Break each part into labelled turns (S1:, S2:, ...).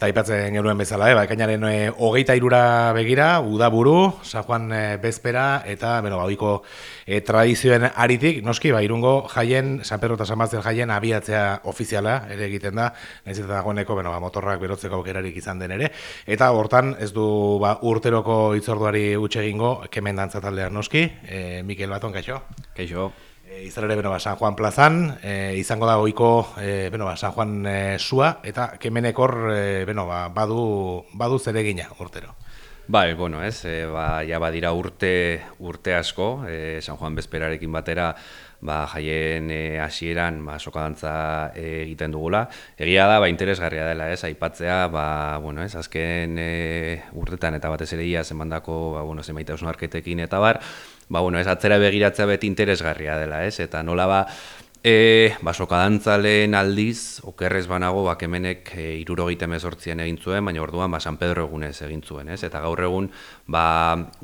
S1: Eta ipatzen genuen bezala, eh, ba, ekainaren e, hogeita irura begira, udaburu, San Juan e, Bezpera, eta, bueno, baudiko e, tradizioen aritik, noski, ba, irungo jaien, San Pedro eta San jaien abiatzea ofiziala, ere egiten da, ez eta dagoeneko, bueno, ba, motorrak berotzeko aukerarik izan den ere, eta hortan, ez du, ba, urteroko itzorduari utxe egingo, kemen dantzataldea noski, e, Mikel Baton, kaixo?
S2: Kaixo.
S1: E, izan beno, ba, San Juan plazan, e, izango da goiko e, beno, ba, San Juan e, sua, eta kemenekor e, beno, ba, badu, badu zeregina urtero.
S2: Bai, bueno, ez, e, ba, ja badira urte, urte asko, e, San Juan Bezperarekin batera, ba, jaien e, hasieran ba, sokadantza e, egiten dugula. Egia da, ba, interesgarria dela, ez, aipatzea, ba, bueno, ez, azken e, urtetan eta batez ere ia zenbandako, ba, bueno, arketekin eta bar, ba, bueno, ez atzera begiratzea beti interesgarria dela, ez? Eta nola ba, e, ba, sokadantzalen aldiz, okerrez banago, ba, kemenek e, irurogeite mezortzien egin zuen, baina orduan, ba, San Pedro egunez egin zuen, ez? Eta gaur egun, ba,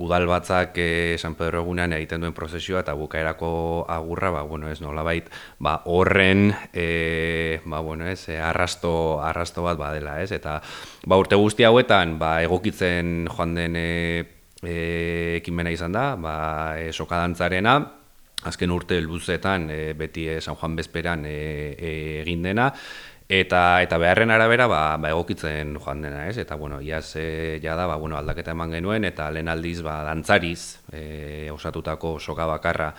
S2: udal batzak e, San Pedro egunean egiten duen prozesioa, eta bukaerako agurra, ba, bueno, ez nola bait, ba, horren, e, ba, bueno, ez, e, arrasto, arrasto bat badela, ez? Eta, ba, urte guzti hauetan, ba, egokitzen joan den, e, e, ekinbena izan da, ba, e, sokadantzarena, azken urte luzetan e, beti e, San Juan Bezperan e, e, egin dena, eta eta beharren arabera ba, ba egokitzen joan dena, ez? Eta bueno, iaz e, ja da, ba, bueno, aldaketa eman genuen eta lehen aldiz ba dantzariz e, osatutako soka bakarra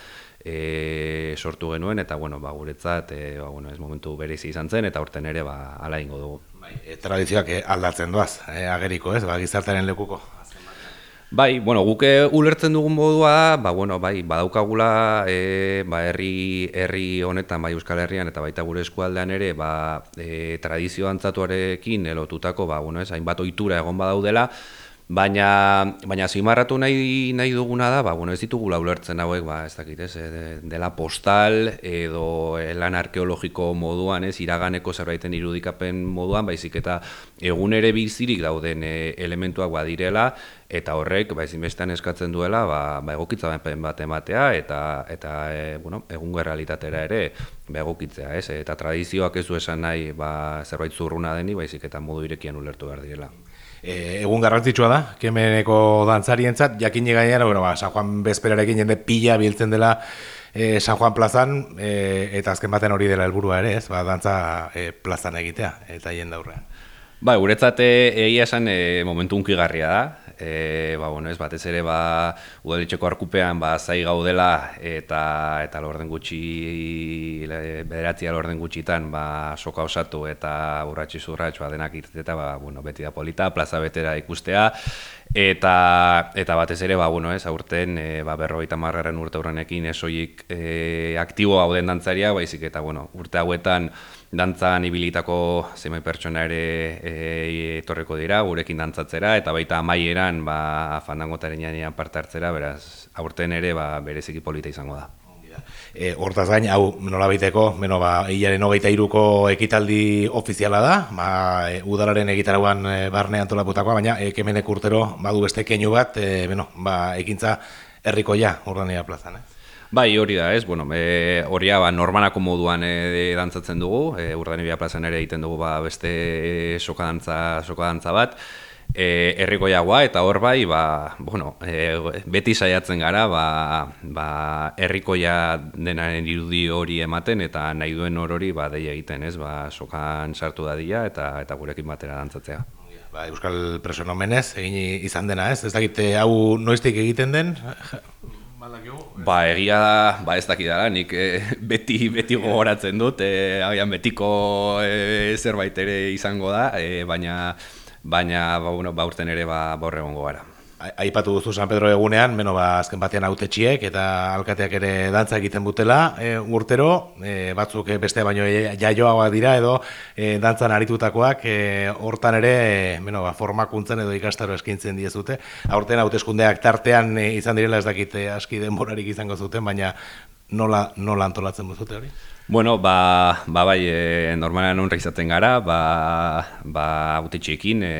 S2: e, sortu genuen eta bueno, ba guretzat e, ba, bueno, ez momentu berezi izan zen eta urten ere ba hala ingo dugu.
S1: Bai, e, tradizioak aldatzen doaz, e, ageriko, ez? Ba gizartearen lekuko.
S2: Bai, bueno, guke ulertzen dugun modua da, ba, bueno, bai, badaukagula e, ba, herri, herri honetan, bai, Euskal Herrian, eta baita gure eskualdean ere, ba, e, tradizio antzatuarekin elotutako, ba, bueno, ez, hainbat ohitura egon badaudela, Baina, baina zimarratu nahi, nahi duguna da, ba, bueno, ez ditugu ulertzen hauek, ba, ez dakit, ez, eh, dela postal edo lan arkeologiko moduan, ez, iraganeko zerbaiten irudikapen moduan, baizik eta egun ere bizirik dauden e, elementuak badirela, eta horrek, ba, ezinbestean eskatzen duela, ba, ba egokitza bat ematea, eta, eta e, bueno, egungo realitatera ere, ba, egokitzea, ez, eta tradizioak ez du esan nahi, ba, zerbait zurruna deni, baizik eta modu irekian ulertu behar direla.
S1: E, egun garrantzitsua da, kemeneko dantzarientzat, jakin gainera, bueno, ba, San Juan bezperarekin jende pila biltzen dela e, San Juan plazan, e, eta azken baten hori dela helburua ere, ez, ba, dantza e, plazan egitea, eta hien daurrean.
S2: Ba, guretzat egia esan e, momentu unkigarria da, e, ba, bueno, ez batez ere ba udaletxeko arkupean ba zai gaudela eta eta lorden gutxi bederatzi lorden gutxitan ba soka osatu eta urratsi zurratxo ba, denak irteta ba bueno beti da polita plaza betera ikustea eta eta batez ere ba bueno ez aurten e, ba 50garren urte horrenekin esoilik e, aktibo gauden dantzaria baizik eta bueno urte hauetan dantzan ibilitako zenbait pertsona ere e, etorreko dira gurekin dantzatzera eta baita amaieran ba fandangotaren parte hartzera beraz aurten ere ba bereziki polita izango da
S1: E, hortaz gain, hau nola baiteko, beno, ba, hilaren hogeita iruko ekitaldi ofiziala da, ba, e, udalaren egitarauan e, barne antolaputakoa, baina e, kemenek urtero badu beste keinu bat, e, beno, ba, ekintza herrikoia urdania plazan, eh?
S2: Bai, hori da, ez, bueno, e, hori ba, normalako moduan e, dantzatzen dugu, e, urdanibia plazan ere egiten dugu ba, beste e, sokadantza, sokadantza bat, e, errikoiagoa eta hor bai, ba, bueno, e, beti saiatzen gara, ba, ba, errikoia denaren irudi hori ematen eta nahi duen hor hori ba, deia egiten, ez, ba, sokan sartu dadia eta eta gurekin batera dantzatzea.
S1: Ba, Euskal Presonomenez, egin izan dena, ez? Ez dakite hau noiztik egiten den?
S2: Ba, egia da, ba ez dakidala, nik e, beti beti gogoratzen dut, e, agian betiko e, zerbait ere izango da, e, baina baina ba, bueno, ba urten ere ba borre egongo gara.
S1: Aipatu duzu San Pedro egunean, beno, ba, azken batean autetxiek eta alkateak ere dantza egiten butela e, urtero, e, batzuk beste baino jaioagoak dira edo e, dantzan aritutakoak e, hortan ere beno, ba, formakuntzen edo ikastaro eskintzen diezute. Aurten hauteskundeak tartean e, izan direla ez dakite aski denborarik izango zuten, baina nola, nola antolatzen duzute hori?
S2: Bueno, ba, ba bai, e, normalean honra izaten gara, ba, ba autetxeekin, e,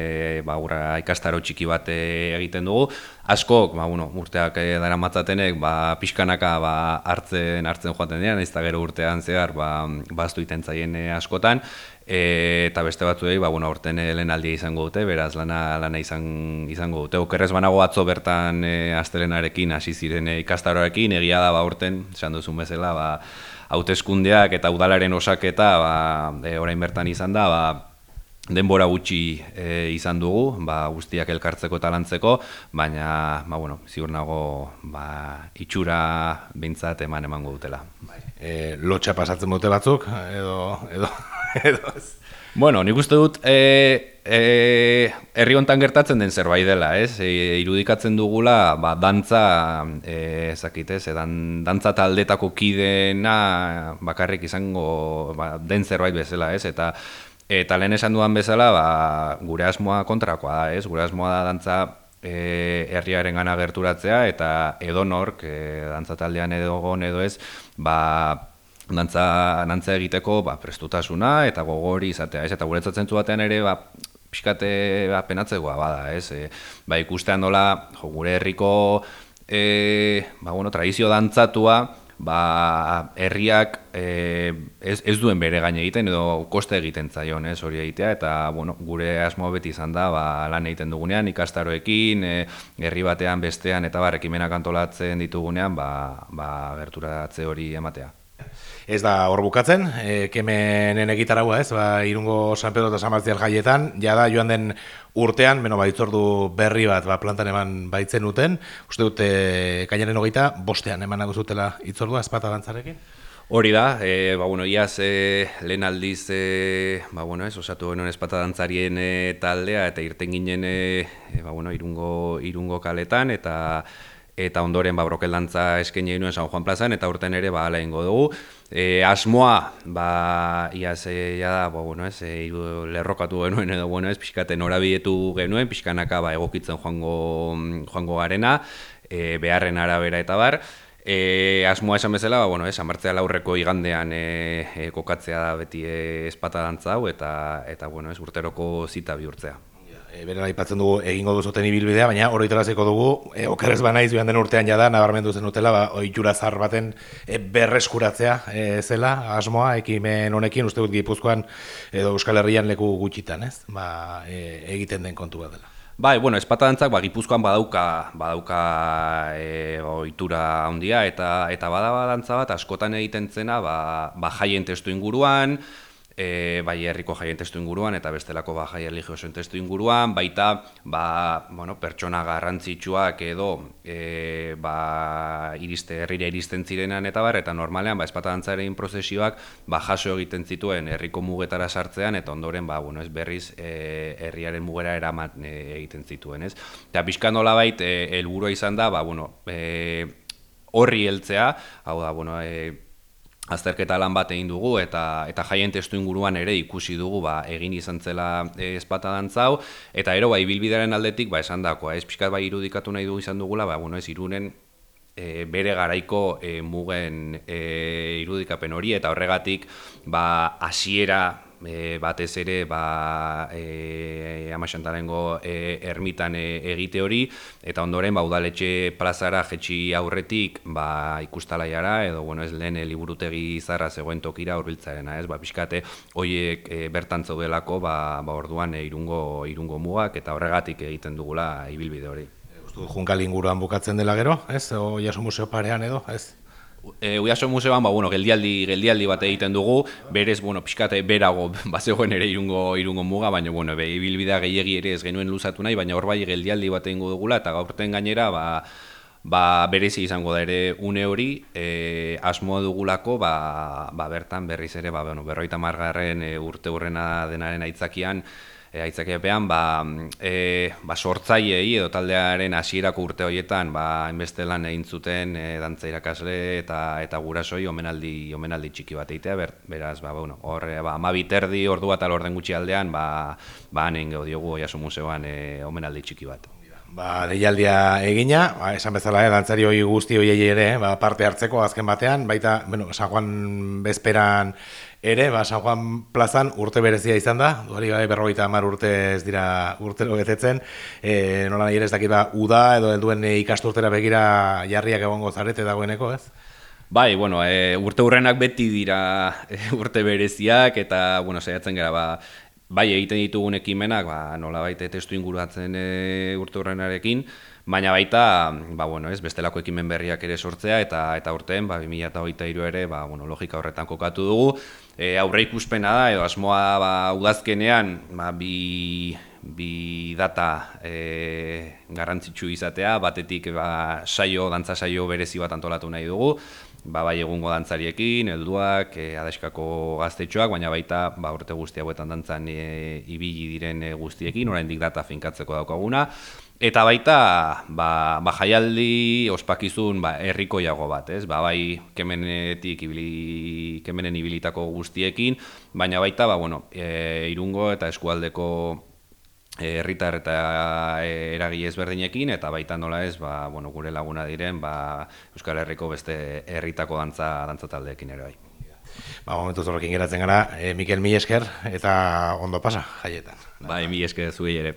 S2: ba, ura ikastaro txiki bat e, egiten dugu. Askok, ba, bueno, urteak e, dara matzatenek, ba, pixkanaka ba, hartzen hartzen joaten dira, da gero urtean zehar, ba, baztu iten zaien e, askotan, e, eta beste batzuei, ba, bueno, orten lehen aldia izango dute, beraz lana, lana izan, izango dute. Okerrez banago atzo bertan e, astelenarekin, hasi ziren e, ikastaroarekin, egia da, ba, orten, esan duzun bezala, ba, hauteskundeak eta udalaren osaketa ba, e, orain bertan izan da, ba, denbora gutxi e, izan dugu, ba, guztiak elkartzeko eta lantzeko, baina ba, bueno, ziur nago ba, itxura bintzat eman emango dutela.
S1: Bai. E, lotxa pasatzen dute batzuk, edo, edo, edo ez.
S2: Bueno, nik uste dut, e, e, herri hontan gertatzen den zerbait dela, ez? E, irudikatzen dugula, ba, dantza, e, ezakit, e, dan, dantza taldetako kidena bakarrik izango ba, den zerbait bezala, ez? Eta, eta lehen esan duan bezala, ba, gure asmoa kontrakoa da, ez? Gure asmoa da dantza e, herriaren gana gerturatzea, eta edo nork, e, dantza taldean edo gon edo ez, ba, dantza, dantza egiteko ba, prestutasuna eta gogori izatea, ez? Eta guretzat zentzu batean ere, ba, pixkate ba, penatzegoa bada, ez? E, ba, ikustean dola, jo, gure herriko e, ba, bueno, tradizio dantzatua, ba, herriak e, ez, ez duen bere gaine egiten edo koste egiten zaion, ez, hori egitea, eta, bueno, gure asmo beti izan da, ba, lan egiten dugunean, ikastaroekin, e, herri batean, bestean, eta barrekimenak antolatzen ditugunean, ba, ba, gerturatze hori ematea.
S1: Ez da hor bukatzen, e, kemenen egitaragua ez, ba, irungo San Pedro eta San Martial jaietan, jada joan den urtean, beno, baitzordu berri bat ba, plantan eman baitzen duten, uste dute kainaren hogeita, bostean eman zutela itzordua, espata dantzarekin?
S2: Hori da, e, ba, bueno, iaz e, lehen aldiz, e, ba, bueno, ez, osatu genuen espata dantzarien e, taldea, eta irten ginen e, ba, bueno, irungo, irungo kaletan, eta eta ondoren ba brokeldantza eskaini genuen San Juan Plazan eta urten ere ba hala dugu. E, asmoa ba ia ze ja da, ba bueno, ez, e, lerrokatu genuen edo bueno, ez pizkaten norabietu genuen, pizkanaka ba egokitzen joango joango garena, e, beharren arabera eta bar. E, asmoa esan bezala, ba, bueno, esan martzea laurreko igandean e, e, kokatzea da beti e, espata dantza hau eta, eta bueno, ez urteroko zita bihurtzea
S1: e, beren aipatzen dugu egingo duzuten ibilbidea, baina oroitarazeko dugu, e, okerrez banaiz joan den urtean jada, nabarmendu zen dutela, ba, oitura zar baten e, berreskuratzea e, zela, asmoa, ekimen honekin, uste dut gipuzkoan, edo Euskal Herrian leku gutxitan, ez? Ba, e, egiten den kontu bat dela.
S2: Bai, bueno, espatadantzak ba, Gipuzkoan badauka, badauka e, ohitura handia eta eta badaba bat askotan egiten zena, ba, ba jaien testu inguruan, e, bai herriko jaien testu inguruan eta bestelako ba jai religiosoen testu inguruan, baita ba, bueno, pertsona garrantzitsuak edo e, ba, iriste herrira iristen zirenan eta bar eta normalean ba espatadantzaren prozesioak ba jaso egiten zituen herriko mugetara sartzean eta ondoren ba bueno, ez berriz e, herriaren mugera eraman e, egiten zituen, ez? Ta bizkan nolabait e, helburua izan da, ba bueno, e, horri heltzea, hau da, bueno, e, azterketa lan bat egin dugu eta eta jaien testu inguruan ere ikusi dugu ba, egin izan zela e, espata dantzau eta ero bai bilbidearen aldetik ba esandakoa ez pixkat bai irudikatu nahi du izan dugula ba bueno ez irunen e, bere garaiko e, mugen e, irudikapen hori. Eta horregatik ba hasiera e, batez ere ba, e, amaxantarengo e, ermitan e, egite hori, eta ondoren ba, udaletxe plazara jetxi aurretik ba, ikustalaiara, edo bueno, ez lehen liburutegi zarra zegoen tokira urbiltzarena, ez, ba, pixkate horiek e, bertan zaudelako, ba, ba, orduan e, irungo, irungo mugak, eta horregatik egiten dugula ibilbide hori.
S1: Junkal inguruan bukatzen dela gero, ez? O jaso museo parean edo, ez?
S2: E, Uiaso museoan, ba, bueno, geldialdi, geldialdi bat egiten dugu, berez, bueno, pixkate berago, bazegoen ere irungo, irungo muga, baina, bueno, ibilbidea gehiegi ere ez genuen luzatu nahi, baina hor bai geldialdi bat egingo dugula, eta gaurten gainera, ba, ba berezi izango da ere une hori, e, asmoa dugulako, ba, ba, bertan berriz ere, ba, bueno, berroita margarren e, urte hurrena denaren aitzakian, e, aitzakiapean ba, e, ba sortzaileei edo taldearen hasierako urte horietan ba hainbeste lan egin zuten e, dantza irakasle eta eta gurasoi omenaldi omenaldi txiki bat egitea. Ber, beraz ba bueno hor ba 12 terdi ordu bat alorden gutxi aldean ba ba hanen diogu Oiaso museoan e, omenaldi txiki bat
S1: ba, deialdia egina, ba, esan bezala, eh, dantzari hori guzti hori ere, ba, parte hartzeko azken batean, baita, bueno, San Juan bezperan ere, ba, San Juan plazan urte berezia izan da, duari bai berrogeita hamar urte ez dira urtero betetzen, e, nola nahi ere ez dakit ba, uda edo helduen ikasturtera begira jarriak egongo zarete dagoeneko, ez?
S2: Bai, bueno, e, urte hurrenak beti dira e, urte bereziak eta, bueno, saiatzen gara, ba, bai egiten ditugun ekimenak, ba, nola baita testu inguratzen e, urte hurrenarekin, baina baita, ba, bueno, ez, bestelako ekimen berriak ere sortzea, eta eta urtean, ba, 2008 ere, ba, bueno, logika horretan kokatu dugu. E, aurre ikuspena da, edo asmoa ba, udazkenean, ba, bi, bi data e, garrantzitsu izatea, batetik ba, saio, dantza saio berezi bat antolatu nahi dugu, ba, bai egungo dantzariekin, helduak, e, adeskako gaztetxoak, baina baita ba, urte guzti hauetan dantzan e, ibili diren e, guztiekin, oraindik data finkatzeko daukaguna. Eta baita, ba, ba jaialdi ospakizun ba, herrikoiago bat, ez? Ba, bai kemenetik ibili, kemenen ibilitako guztiekin, baina baita, ba, bueno, e, irungo eta eskualdeko herritar eta e, eragile ezberdinekin eta baita nola ez ba, bueno, gure laguna diren ba, Euskal Herriko beste herritako dantza dantza taldeekin ere bai.
S1: Ba, momentu zorrekin geratzen gara, e, Mikel Millesker eta ondo pasa jaietan.
S2: Bai, Millesker zuei ere.